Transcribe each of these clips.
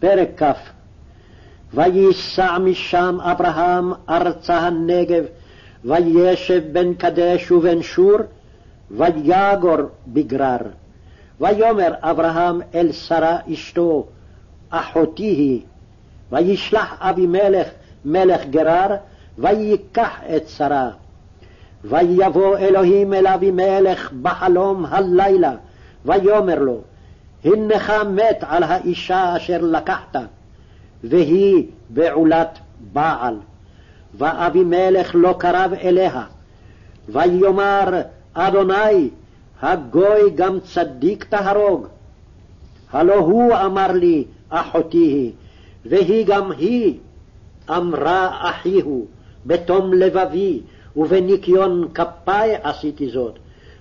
פרק כ. וייסע משם אברהם ארצה הנגב, וישב בין קדש ובין שור, ויגור בגרר. ויאמר אברהם אל שרה אשתו, אחותי היא, וישלח אבימלך מלך גרר, ויקח את שרה. ויבוא אלוהים אל אבימלך בחלום הלילה, ויאמר לו, הנך מת על האישה אשר לקחת, והיא בעולת בעל. ואבימלך לא קרב אליה. ויאמר אדוני, הגוי גם צדיק תהרוג. הלא הוא אמר לי, אחותי היא, והיא גם היא אמרה אחיהו, בתום לבבי ובניקיון כפי עשיתי זאת.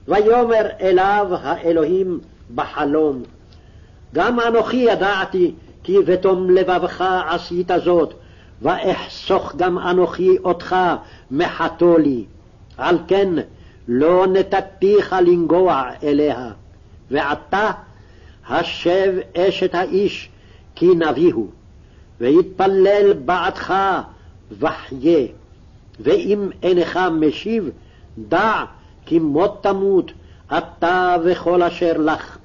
ויאמר אליו האלוהים בחלום. גם אנוכי ידעתי כי בתום לבבך עשית זאת, ואחסוך גם אנוכי אותך מחתו לי. על כן לא נתתיך לנגוע אליה. ועתה השב אשת האיש כי נביהו, ויתפלל בעדך וחיה. ואם אינך משיב, דע כי מות תמות אתה וכל אשר לך.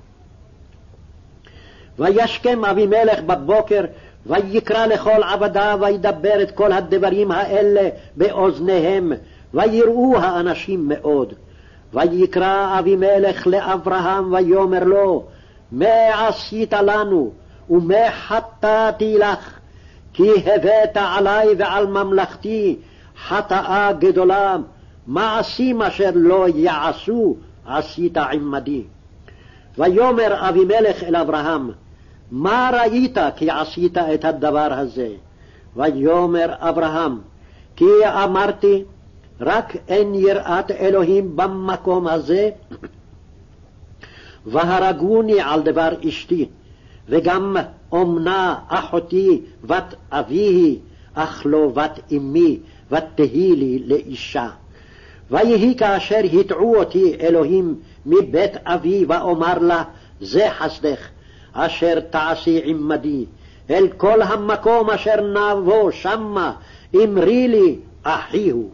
וישכם אבימלך בבוקר, ויקרא לכל עבדיו, וידבר את כל הדברים האלה באוזניהם, ויראו האנשים מאוד. ויקרא אבימלך לאברהם, ויאמר לו, מה עשית לנו, ומה חטאתי לך? כי הבאת עלי ועל ממלכתי חטאה גדולה, מעשים אשר לא יעשו עשית עמדי. ויאמר אבימלך אל אברהם, מה ראית כי עשית את הדבר הזה? ויאמר אברהם, כי אמרתי, רק אין יראת אלוהים במקום הזה, והרגוני על דבר אשתי, וגם אומנה אחותי בת אבי, אך לא בת אמי, ותהי לי לאישה. ויהי כאשר הטעו אותי אלוהים מבית אבי, ואומר לה, זה חסדך, אשר תעשי עמדי, אל כל המקום אשר נבוא שמה, אמרי לי, אחי הוא.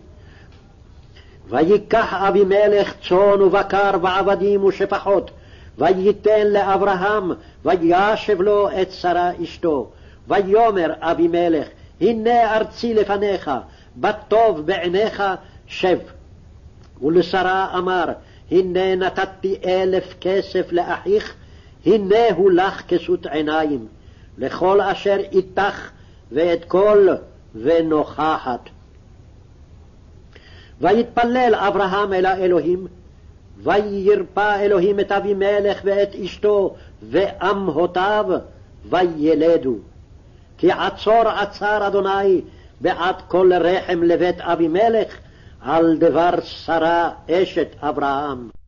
ויקח אבימלך צאן ובקר ועבדים ושפחות, וייתן לאברהם, וישב לו את שרה אשתו. ויאמר אבימלך, הנה ארצי לפניך, בטוב בעיניך שב. ולשרה אמר, הנה נתתי אלף כסף לאחיך, הנה הוא לך כסות עיניים, לכל אשר איתך ואת כל ונוכחת. ויתפלל אברהם אל האלוהים, וירפא אלוהים את אבימלך ואת אשתו ואמהותיו, וילדו. כי עצור עצר אדוני בעד כל רחם לבית אבימלך, על דבר שרה אשת אברהם.